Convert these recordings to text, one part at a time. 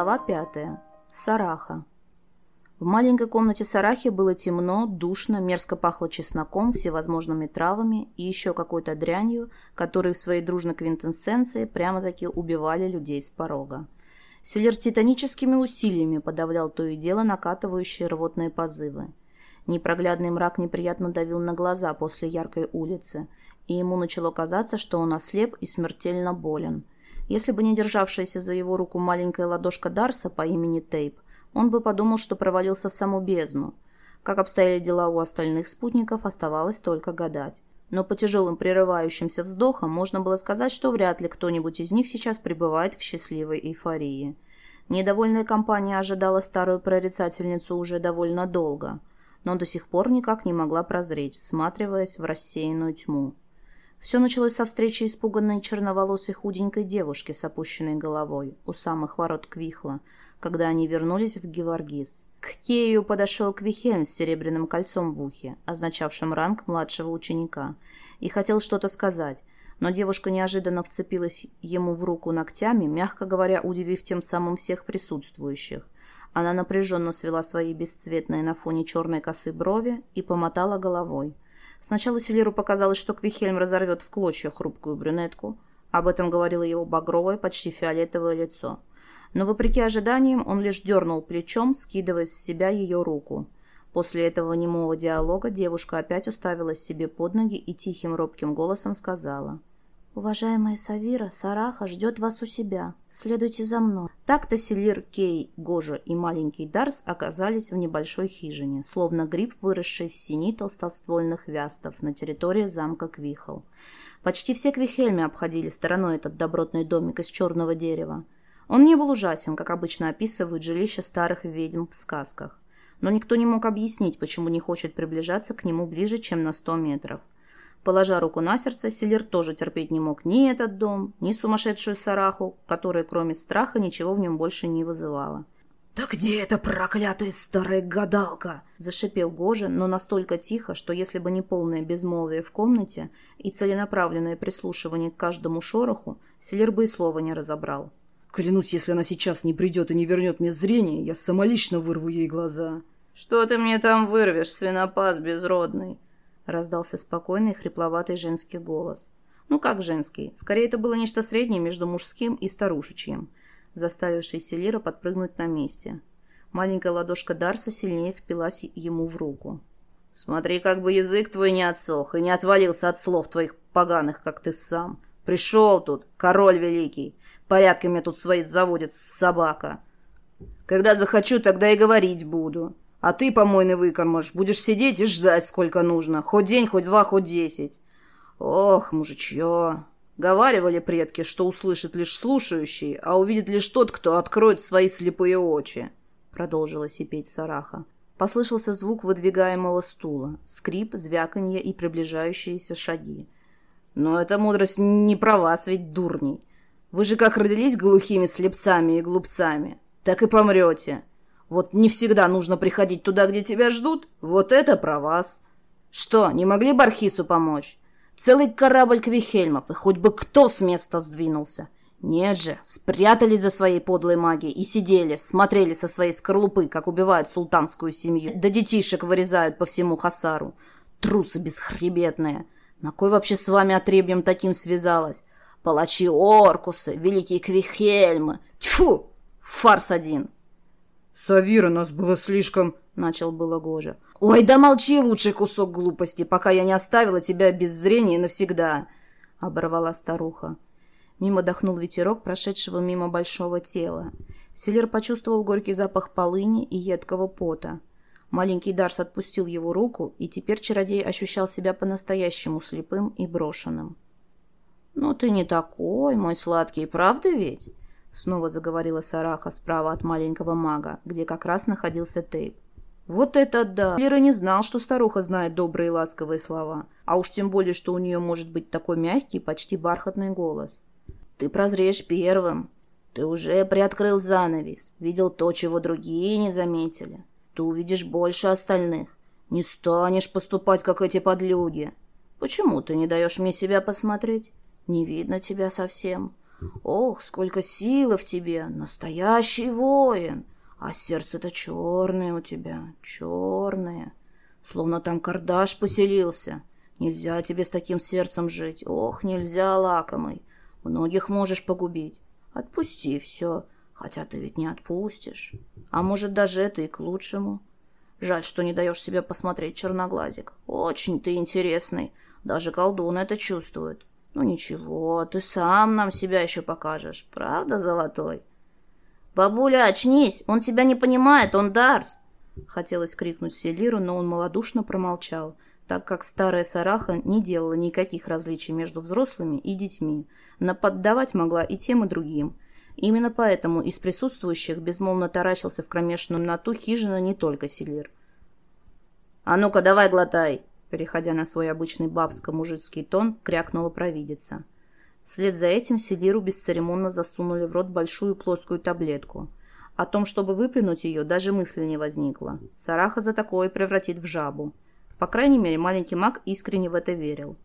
Глава пятая. Сараха. В маленькой комнате Сарахи было темно, душно, мерзко пахло чесноком, всевозможными травами и еще какой-то дрянью, которые в своей дружной квинтэссенции прямо-таки убивали людей с порога. Селер титаническими усилиями подавлял то и дело накатывающие рвотные позывы. Непроглядный мрак неприятно давил на глаза после яркой улицы, и ему начало казаться, что он ослеп и смертельно болен. Если бы не державшаяся за его руку маленькая ладошка Дарса по имени Тейп, он бы подумал, что провалился в саму бездну. Как обстояли дела у остальных спутников, оставалось только гадать. Но по тяжелым прерывающимся вздохам можно было сказать, что вряд ли кто-нибудь из них сейчас пребывает в счастливой эйфории. Недовольная компания ожидала старую прорицательницу уже довольно долго, но до сих пор никак не могла прозреть, всматриваясь в рассеянную тьму. Все началось со встречи испуганной черноволосой худенькой девушки с опущенной головой у самых ворот Квихла, когда они вернулись в Геворгис. К Кею подошел Квихельм с серебряным кольцом в ухе, означавшим ранг младшего ученика, и хотел что-то сказать, но девушка неожиданно вцепилась ему в руку ногтями, мягко говоря, удивив тем самым всех присутствующих. Она напряженно свела свои бесцветные на фоне черной косы брови и помотала головой. Сначала Селиру показалось, что Квихельм разорвет в клочья хрупкую брюнетку. Об этом говорило его багровое, почти фиолетовое лицо. Но, вопреки ожиданиям, он лишь дернул плечом, скидывая с себя ее руку. После этого немого диалога девушка опять уставилась себе под ноги и тихим робким голосом сказала — «Уважаемая Савира, Сараха ждет вас у себя. Следуйте за мной». Так-то Селир, Кей, Гожа и маленький Дарс оказались в небольшой хижине, словно гриб, выросший в сини толстоствольных вястов на территории замка Квихол. Почти все Квихельми обходили стороной этот добротный домик из черного дерева. Он не был ужасен, как обычно описывают жилища старых ведьм в сказках. Но никто не мог объяснить, почему не хочет приближаться к нему ближе, чем на сто метров. Положа руку на сердце, Селир тоже терпеть не мог ни этот дом, ни сумасшедшую Сараху, которая кроме страха ничего в нем больше не вызывала. «Да где эта проклятая старая гадалка?» – зашипел Гожа, но настолько тихо, что если бы не полное безмолвие в комнате и целенаправленное прислушивание к каждому шороху, Селир бы и слова не разобрал. «Клянусь, если она сейчас не придет и не вернет мне зрение, я самолично вырву ей глаза». «Что ты мне там вырвешь, свинопас безродный?» Раздался спокойный хрипловатый женский голос. Ну как женский? Скорее, это было нечто среднее между мужским и старушечьим, заставивший Селира подпрыгнуть на месте. Маленькая ладошка Дарса сильнее впилась ему в руку. «Смотри, как бы язык твой не отсох и не отвалился от слов твоих поганых, как ты сам. Пришел тут, король великий. Порядки мне тут свои заводит собака. Когда захочу, тогда и говорить буду. А ты, помойный выкормыш, будешь сидеть и ждать, сколько нужно. Хоть день, хоть два, хоть десять. Ох, мужичье. Говаривали предки, что услышит лишь слушающий, а увидит лишь тот, кто откроет свои слепые очи. Продолжила сипеть Сараха. Послышался звук выдвигаемого стула, скрип, звяканье и приближающиеся шаги. Но эта мудрость не про вас ведь, дурней. Вы же как родились глухими слепцами и глупцами, так и помрете. Вот не всегда нужно приходить туда, где тебя ждут. Вот это про вас. Что, не могли Бархису помочь? Целый корабль Квихельмов, и хоть бы кто с места сдвинулся. Нет же, спрятались за своей подлой магией и сидели, смотрели со своей скорлупы, как убивают султанскую семью, да детишек вырезают по всему Хасару. Трусы бесхребетные. На кой вообще с вами отребьем таким связалась? Палачи Оркусы, великие Квихельмы. Тьфу! Фарс один. «Савира, нас было слишком...» — начал было Гожа. «Ой, да молчи лучший кусок глупости, пока я не оставила тебя без зрения навсегда!» — оборвала старуха. Мимо дохнул ветерок, прошедшего мимо большого тела. Селер почувствовал горький запах полыни и едкого пота. Маленький Дарс отпустил его руку, и теперь чародей ощущал себя по-настоящему слепым и брошенным. «Ну ты не такой, мой сладкий, правда ведь?» Снова заговорила Сараха справа от маленького мага, где как раз находился Тейп. Вот это да! Лера не знал, что старуха знает добрые и ласковые слова. А уж тем более, что у нее может быть такой мягкий, почти бархатный голос. Ты прозреешь первым. Ты уже приоткрыл занавес. Видел то, чего другие не заметили. Ты увидишь больше остальных. Не станешь поступать, как эти подлюги. Почему ты не даешь мне себя посмотреть? Не видно тебя совсем. Ох, сколько силы в тебе! Настоящий воин! А сердце-то черное у тебя, черное. Словно там кардаш поселился. Нельзя тебе с таким сердцем жить. Ох, нельзя, лакомый. Многих можешь погубить. Отпусти все, хотя ты ведь не отпустишь. А может, даже это и к лучшему. Жаль, что не даешь себе посмотреть черноглазик. Очень ты интересный. Даже колдун это чувствует. Ну ничего, ты сам нам себя еще покажешь. Правда, золотой? Бабуля, очнись! Он тебя не понимает, он Дарс! Хотелось крикнуть Селиру, но он малодушно промолчал, так как старая Сараха не делала никаких различий между взрослыми и детьми. Наподдавать могла и тем, и другим. Именно поэтому из присутствующих безмолвно таращился в кромешную ноту хижина не только Селир. «А ну-ка, давай глотай!» Переходя на свой обычный бабско-мужицкий тон, крякнула провидица. Вслед за этим Селиру бесцеремонно засунули в рот большую плоскую таблетку. О том, чтобы выплюнуть ее, даже мысли не возникло. Сараха за такое превратит в жабу. По крайней мере, маленький маг искренне в это верил.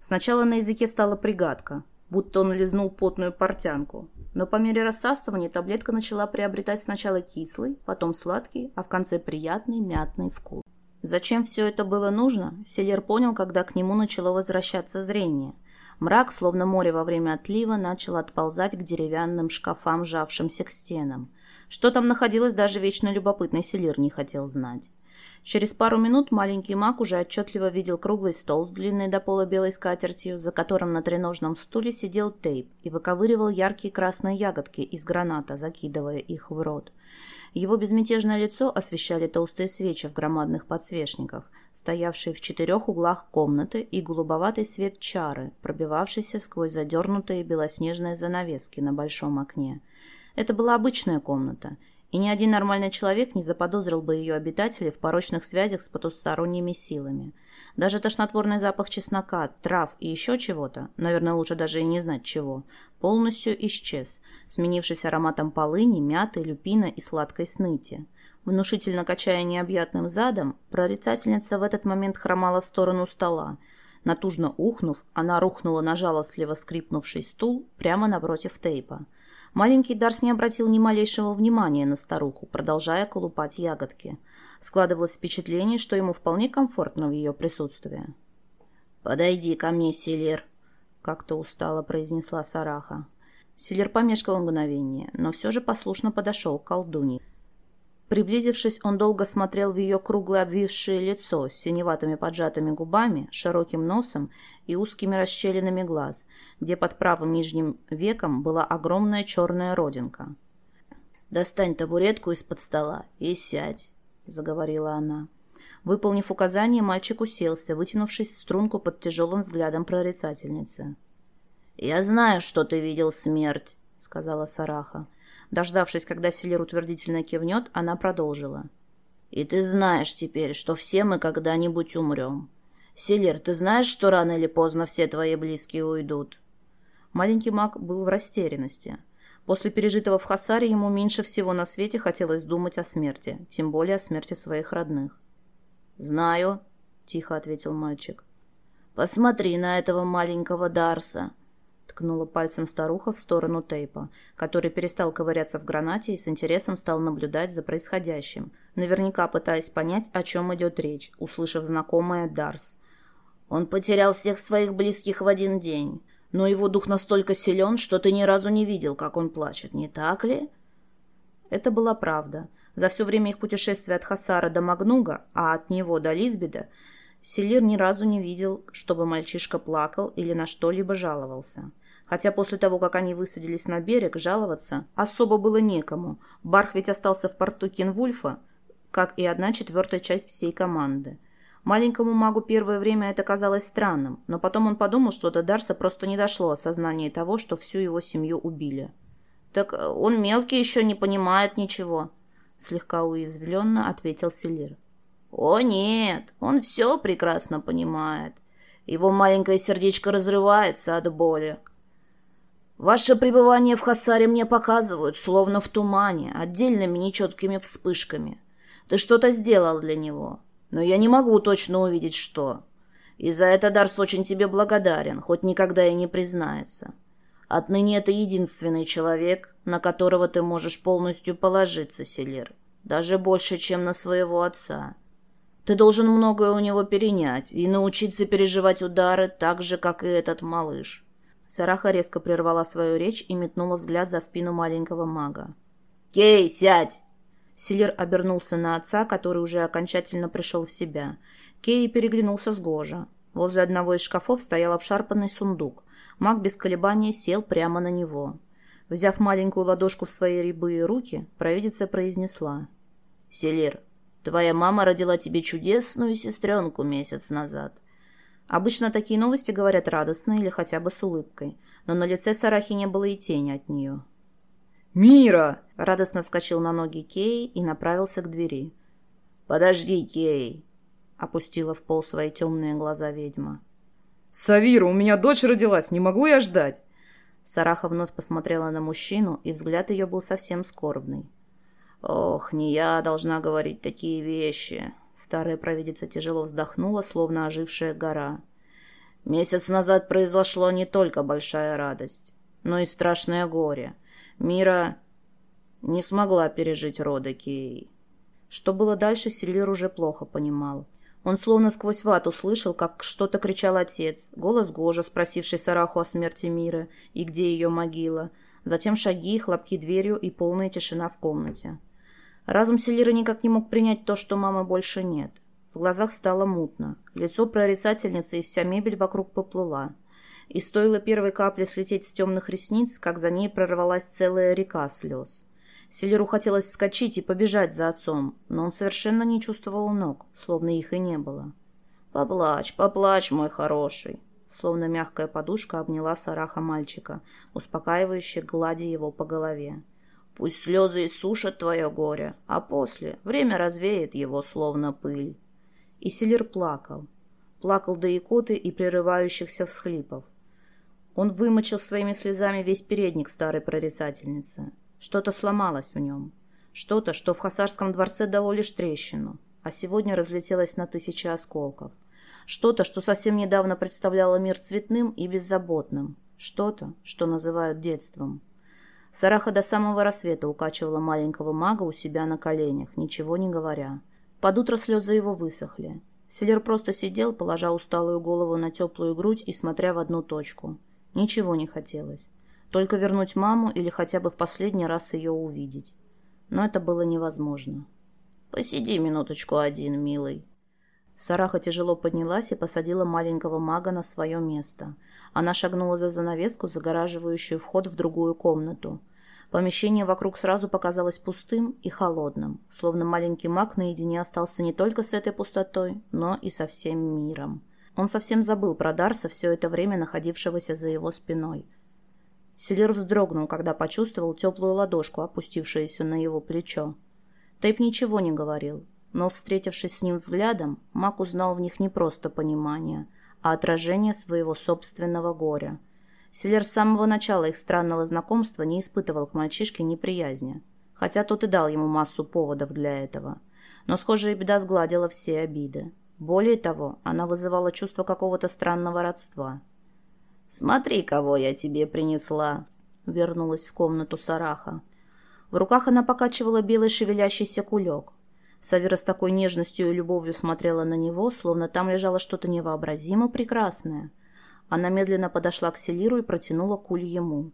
Сначала на языке стала пригадка, будто он лизнул потную портянку. Но по мере рассасывания таблетка начала приобретать сначала кислый, потом сладкий, а в конце приятный мятный вкус. Зачем все это было нужно, Селер понял, когда к нему начало возвращаться зрение. Мрак, словно море во время отлива, начал отползать к деревянным шкафам, жавшимся к стенам. Что там находилось, даже вечно любопытный Селир не хотел знать. Через пару минут маленький маг уже отчетливо видел круглый стол с длинной до пола белой скатертью, за которым на треножном стуле сидел тейп и выковыривал яркие красные ягодки из граната, закидывая их в рот. Его безмятежное лицо освещали толстые свечи в громадных подсвечниках, стоявшие в четырех углах комнаты, и голубоватый свет чары, пробивавшийся сквозь задернутые белоснежные занавески на большом окне. Это была обычная комната, и ни один нормальный человек не заподозрил бы ее обитателей в порочных связях с потусторонними силами. Даже тошнотворный запах чеснока, трав и еще чего-то, наверное, лучше даже и не знать чего, полностью исчез, сменившись ароматом полыни, мяты, люпина и сладкой сныти. Внушительно качая необъятным задом, прорицательница в этот момент хромала в сторону стола. Натужно ухнув, она рухнула на жалостливо скрипнувший стул прямо напротив тейпа. Маленький Дарс не обратил ни малейшего внимания на старуху, продолжая колупать ягодки – Складывалось впечатление, что ему вполне комфортно в ее присутствии. «Подойди ко мне, Селер», — как-то устало произнесла Сараха. Селер помешкал мгновение, но все же послушно подошел к колдуне. Приблизившись, он долго смотрел в ее круглое обвисшее лицо с синеватыми поджатыми губами, широким носом и узкими расщелинами глаз, где под правым нижним веком была огромная черная родинка. «Достань табуретку из-под стола и сядь. — заговорила она. Выполнив указание, мальчик уселся, вытянувшись в струнку под тяжелым взглядом прорицательницы. «Я знаю, что ты видел смерть», — сказала Сараха. Дождавшись, когда Селер утвердительно кивнет, она продолжила. «И ты знаешь теперь, что все мы когда-нибудь умрем. Селер, ты знаешь, что рано или поздно все твои близкие уйдут?» Маленький маг был в растерянности. После пережитого в Хасаре ему меньше всего на свете хотелось думать о смерти, тем более о смерти своих родных. «Знаю», — тихо ответил мальчик. «Посмотри на этого маленького Дарса», — ткнула пальцем старуха в сторону Тейпа, который перестал ковыряться в гранате и с интересом стал наблюдать за происходящим, наверняка пытаясь понять, о чем идет речь, услышав знакомое «Дарс». «Он потерял всех своих близких в один день но его дух настолько силен, что ты ни разу не видел, как он плачет, не так ли?» Это была правда. За все время их путешествия от Хасара до Магнуга, а от него до Лизбеда, Селир ни разу не видел, чтобы мальчишка плакал или на что-либо жаловался. Хотя после того, как они высадились на берег, жаловаться особо было некому. Барх ведь остался в порту Кинвульфа, как и одна четвертая часть всей команды. Маленькому магу первое время это казалось странным, но потом он подумал, что до Дарса просто не дошло осознание того, что всю его семью убили. «Так э, он мелкий еще не понимает ничего», — слегка уязвленно ответил Селир. «О нет, он все прекрасно понимает. Его маленькое сердечко разрывается от боли. Ваше пребывание в Хасаре мне показывают, словно в тумане, отдельными нечеткими вспышками. Ты что-то сделал для него» но я не могу точно увидеть, что. И за это Дарс очень тебе благодарен, хоть никогда и не признается. Отныне это единственный человек, на которого ты можешь полностью положиться, Селир. Даже больше, чем на своего отца. Ты должен многое у него перенять и научиться переживать удары так же, как и этот малыш. Сараха резко прервала свою речь и метнула взгляд за спину маленького мага. «Кей, сядь!» Селир обернулся на отца, который уже окончательно пришел в себя. Кей переглянулся с Гожа. Возле одного из шкафов стоял обшарпанный сундук. Маг без колебания сел прямо на него. Взяв маленькую ладошку в свои рябые руки, провидица произнесла. «Селир, твоя мама родила тебе чудесную сестренку месяц назад». Обычно такие новости говорят радостно или хотя бы с улыбкой, но на лице Сарахи не было и тени от нее. «Мира!» — радостно вскочил на ноги Кей и направился к двери. «Подожди, Кей!» — опустила в пол свои темные глаза ведьма. «Савира, у меня дочь родилась, не могу я ждать!» Сараха вновь посмотрела на мужчину, и взгляд ее был совсем скорбный. «Ох, не я должна говорить такие вещи!» Старая провидица тяжело вздохнула, словно ожившая гора. «Месяц назад произошло не только большая радость, но и страшное горе. Мира не смогла пережить роды Кей. Что было дальше, Селир уже плохо понимал. Он словно сквозь вату слышал, как что-то кричал отец, голос Гожа, спросивший Сараху о смерти мира и где ее могила, затем шаги, хлопки дверью и полная тишина в комнате. Разум Селира никак не мог принять то, что мамы больше нет. В глазах стало мутно, лицо прорицательницы и вся мебель вокруг поплыла. И стоило первой капле слететь с темных ресниц, как за ней прорвалась целая река слез. Селеру хотелось вскочить и побежать за отцом, но он совершенно не чувствовал ног, словно их и не было. «Поплачь, поплачь, мой хороший!» Словно мягкая подушка обняла Сараха мальчика, успокаивающе гладя его по голове. Пусть слезы иссушат твое горе, а после время развеет его, словно пыль. И Селир плакал. Плакал до икоты и прерывающихся всхлипов. Он вымочил своими слезами весь передник старой прорицательницы. Что-то сломалось в нем. Что-то, что в Хасарском дворце дало лишь трещину, а сегодня разлетелось на тысячи осколков. Что-то, что совсем недавно представляло мир цветным и беззаботным. Что-то, что называют детством. Сараха до самого рассвета укачивала маленького мага у себя на коленях, ничего не говоря. Под утро слезы его высохли. Селер просто сидел, положа усталую голову на теплую грудь и смотря в одну точку. Ничего не хотелось. Только вернуть маму или хотя бы в последний раз ее увидеть. Но это было невозможно. «Посиди минуточку один, милый». Сараха тяжело поднялась и посадила маленького мага на свое место – она шагнула за занавеску, загораживающую вход в другую комнату. Помещение вокруг сразу показалось пустым и холодным, словно маленький маг наедине остался не только с этой пустотой, но и со всем миром. Он совсем забыл про Дарса, все это время находившегося за его спиной. Селир вздрогнул, когда почувствовал теплую ладошку, опустившуюся на его плечо. Тейп ничего не говорил, но, встретившись с ним взглядом, маг узнал в них не просто понимание – а отражение своего собственного горя. Селер с самого начала их странного знакомства не испытывал к мальчишке неприязни, хотя тот и дал ему массу поводов для этого. Но схожая беда сгладила все обиды. Более того, она вызывала чувство какого-то странного родства. «Смотри, кого я тебе принесла!» Вернулась в комнату Сараха. В руках она покачивала белый шевелящийся кулек. Савира с такой нежностью и любовью смотрела на него, словно там лежало что-то невообразимо прекрасное. Она медленно подошла к Селиру и протянула куль ему.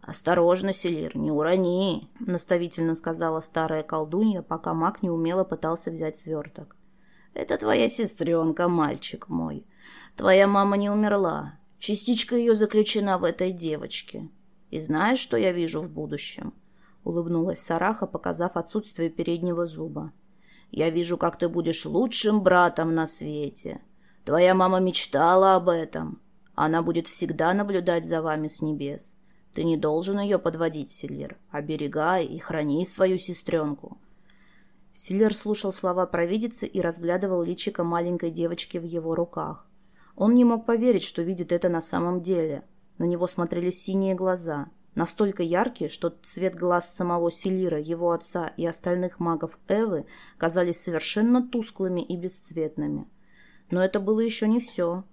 «Осторожно, Селир, не урони!» — наставительно сказала старая колдунья, пока маг неумело пытался взять сверток. «Это твоя сестренка, мальчик мой. Твоя мама не умерла. Частичка ее заключена в этой девочке. И знаешь, что я вижу в будущем?» — улыбнулась Сараха, показав отсутствие переднего зуба. Я вижу, как ты будешь лучшим братом на свете. Твоя мама мечтала об этом. Она будет всегда наблюдать за вами с небес. Ты не должен ее подводить, Сильер. Оберегай и храни свою сестренку». Сильер слушал слова провидицы и разглядывал личико маленькой девочки в его руках. Он не мог поверить, что видит это на самом деле. На него смотрели синие глаза — Настолько яркие, что цвет глаз самого Селира, его отца и остальных магов Эвы казались совершенно тусклыми и бесцветными. Но это было еще не все.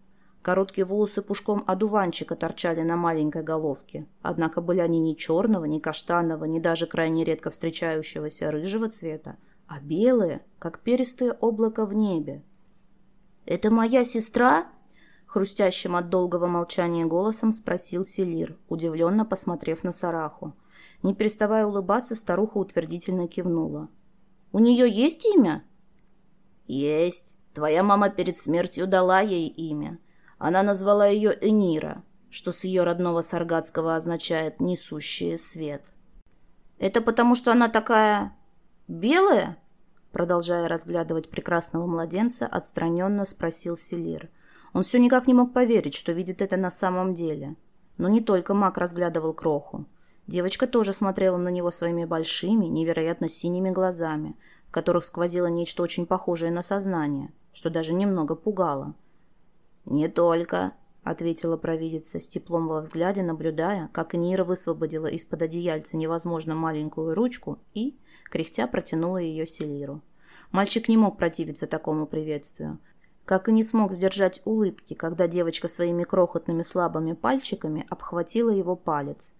Короткие волосы пушком одуванчика торчали на маленькой головке, однако были они ни черного, ни каштанного, ни даже крайне редко встречающегося рыжего цвета, а белые, как перистое облако в небе. «Это моя сестра?» Хрустящим от долгого молчания голосом спросил Селир, удивленно посмотрев на Сараху. Не переставая улыбаться, старуха утвердительно кивнула. «У нее есть имя?» «Есть. Твоя мама перед смертью дала ей имя. Она назвала ее Энира, что с ее родного саргатского означает «несущая свет». «Это потому, что она такая... белая?» Продолжая разглядывать прекрасного младенца, отстраненно спросил Селир. Он все никак не мог поверить, что видит это на самом деле. Но не только маг разглядывал кроху. Девочка тоже смотрела на него своими большими, невероятно синими глазами, в которых сквозило нечто очень похожее на сознание, что даже немного пугало. «Не только», — ответила провидица с теплом во взгляде, наблюдая, как Нира высвободила из-под одеяльца невозможно маленькую ручку и, кряхтя, протянула ее Селиру. Мальчик не мог противиться такому приветствию, как и не смог сдержать улыбки, когда девочка своими крохотными слабыми пальчиками обхватила его палец.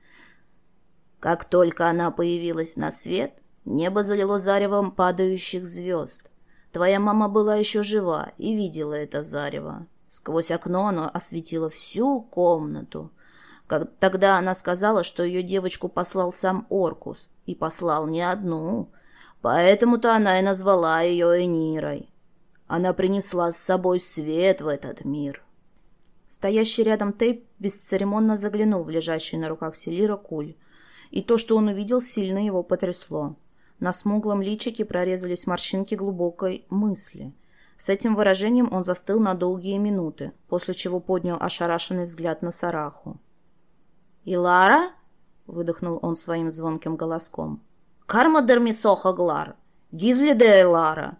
Как только она появилась на свет, небо залило заревом падающих звезд. Твоя мама была еще жива и видела это зарево. Сквозь окно оно осветило всю комнату. Как, тогда она сказала, что ее девочку послал сам Оркус, и послал не одну. Поэтому-то она и назвала ее Энирой. Она принесла с собой свет в этот мир. Стоящий рядом Тейп бесцеремонно заглянул в лежащий на руках Селира куль. И то, что он увидел, сильно его потрясло. На смуглом личике прорезались морщинки глубокой мысли. С этим выражением он застыл на долгие минуты, после чего поднял ошарашенный взгляд на Сараху. «Илара?» — выдохнул он своим звонким голоском. «Карма дермисоха глар! Гизли де Элара!»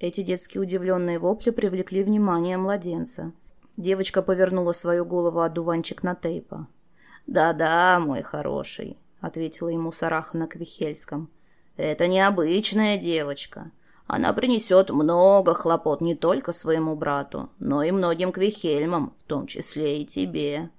Эти детские удивленные вопли привлекли внимание младенца. Девочка повернула свою голову от дуванчик на тейпа. «Да-да, мой хороший», — ответила ему Сараха на Квихельском. «Это необычная девочка. Она принесет много хлопот не только своему брату, но и многим Квихельмам, в том числе и тебе».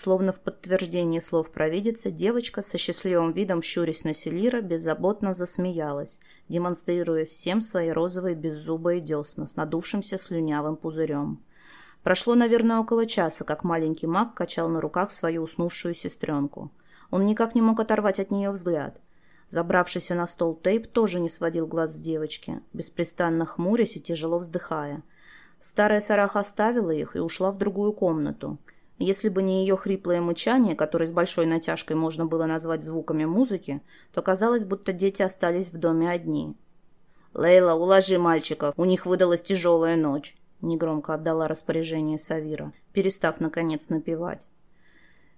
Словно в подтверждение слов провидицы, девочка со счастливым видом, щурясь на Селира, беззаботно засмеялась, демонстрируя всем свои розовые беззубые десна с надувшимся слюнявым пузырем. Прошло, наверное, около часа, как маленький маг качал на руках свою уснувшую сестренку. Он никак не мог оторвать от нее взгляд. Забравшийся на стол Тейп тоже не сводил глаз с девочки, беспрестанно хмурясь и тяжело вздыхая. Старая Сараха оставила их и ушла в другую комнату — если бы не ее хриплое мычание, которое с большой натяжкой можно было назвать звуками музыки, то казалось, будто дети остались в доме одни. «Лейла, уложи мальчиков, у них выдалась тяжелая ночь», — негромко отдала распоряжение Савира, перестав, наконец, напевать.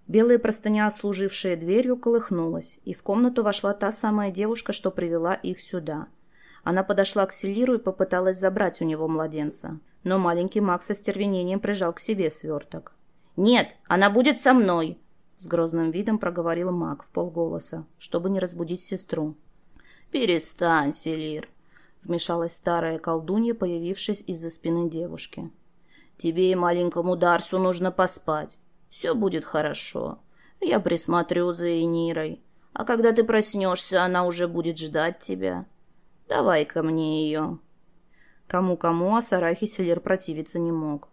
Белая простыня, служившая дверью, колыхнулась, и в комнату вошла та самая девушка, что привела их сюда. Она подошла к Селиру и попыталась забрать у него младенца, но маленький Макс со стервенением прижал к себе сверток. «Нет, она будет со мной!» С грозным видом проговорил маг в полголоса, чтобы не разбудить сестру. «Перестань, Селир!» Вмешалась старая колдунья, появившись из-за спины девушки. «Тебе и маленькому Дарсу нужно поспать. Все будет хорошо. Я присмотрю за Энирой. А когда ты проснешься, она уже будет ждать тебя. давай ко мне ее». Кому-кому, а Сарахи Селир противиться не мог.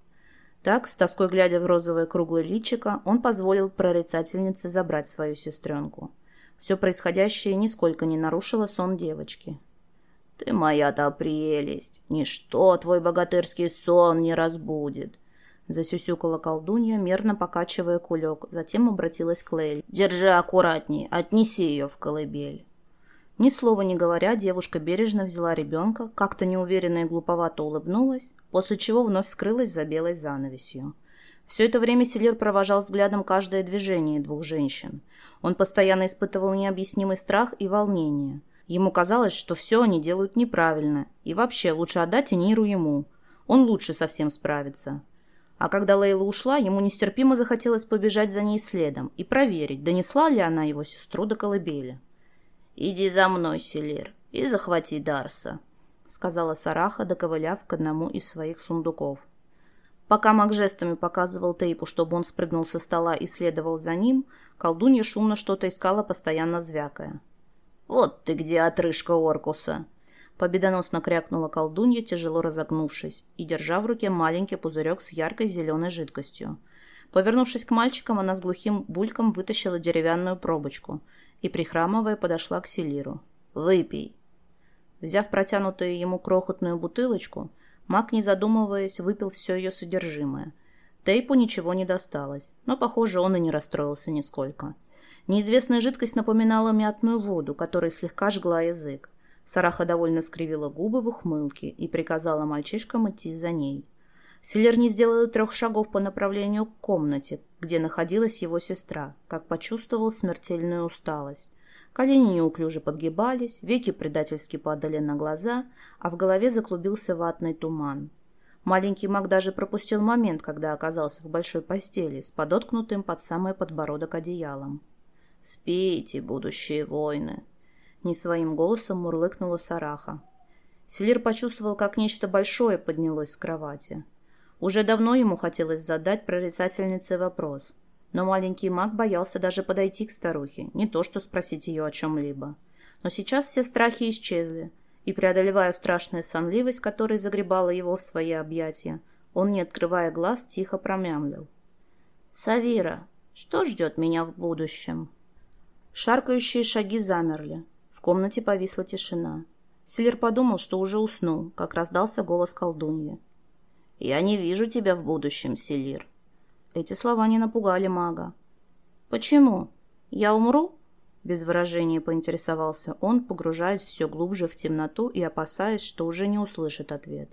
Так, с тоской глядя в розовое круглое личико, он позволил прорицательнице забрать свою сестренку. Все происходящее нисколько не нарушило сон девочки. «Ты моя-то прелесть! Ничто твой богатырский сон не разбудит!» Засюсюкала колдунья, мерно покачивая кулек, затем обратилась к Лейль. «Держи аккуратней, отнеси ее в колыбель». Ни слова не говоря, девушка бережно взяла ребенка, как-то неуверенно и глуповато улыбнулась, после чего вновь скрылась за белой занавесью. Все это время Селир провожал взглядом каждое движение двух женщин. Он постоянно испытывал необъяснимый страх и волнение. Ему казалось, что все они делают неправильно, и вообще лучше отдать Эниру ему. Он лучше совсем справится. А когда Лейла ушла, ему нестерпимо захотелось побежать за ней следом и проверить, донесла ли она его сестру до колыбели. «Иди за мной, Селир, и захвати Дарса», — сказала Сараха, доковыляв к одному из своих сундуков. Пока маг жестами показывал Тейпу, чтобы он спрыгнул со стола и следовал за ним, колдунья шумно что-то искала, постоянно звякая. «Вот ты где, отрыжка Оркуса!» Победоносно крякнула колдунья, тяжело разогнувшись, и держа в руке маленький пузырек с яркой зеленой жидкостью. Повернувшись к мальчикам, она с глухим бульком вытащила деревянную пробочку и, прихрамывая, подошла к Селиру. «Выпей!» Взяв протянутую ему крохотную бутылочку, маг, не задумываясь, выпил все ее содержимое. Тейпу ничего не досталось, но, похоже, он и не расстроился нисколько. Неизвестная жидкость напоминала мятную воду, которая слегка жгла язык. Сараха довольно скривила губы в ухмылке и приказала мальчишкам идти за ней. Селер не сделал трех шагов по направлению к комнате, где находилась его сестра, как почувствовал смертельную усталость. Колени неуклюже подгибались, веки предательски падали на глаза, а в голове заклубился ватный туман. Маленький маг даже пропустил момент, когда оказался в большой постели с подоткнутым под самый подбородок одеялом. «Спите, будущие воины!» Не своим голосом мурлыкнула Сараха. Селир почувствовал, как нечто большое поднялось с кровати. Уже давно ему хотелось задать прорицательнице вопрос, но маленький маг боялся даже подойти к старухе, не то что спросить ее о чем-либо. Но сейчас все страхи исчезли, и, преодолевая страшную сонливость, которая загребала его в свои объятия, он, не открывая глаз, тихо промямлил. «Савира, что ждет меня в будущем?» Шаркающие шаги замерли. В комнате повисла тишина. Селер подумал, что уже уснул, как раздался голос колдуньи. «Я не вижу тебя в будущем, Селир». Эти слова не напугали мага. «Почему? Я умру?» Без выражения поинтересовался он, погружаясь все глубже в темноту и опасаясь, что уже не услышит ответ.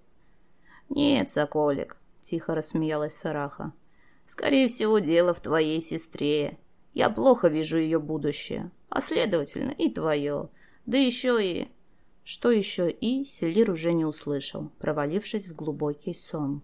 «Нет, Соколик», — тихо рассмеялась Сараха. «Скорее всего, дело в твоей сестре. Я плохо вижу ее будущее, а, следовательно, и твое. Да еще и...» Что еще и, Селир уже не услышал, провалившись в глубокий сон.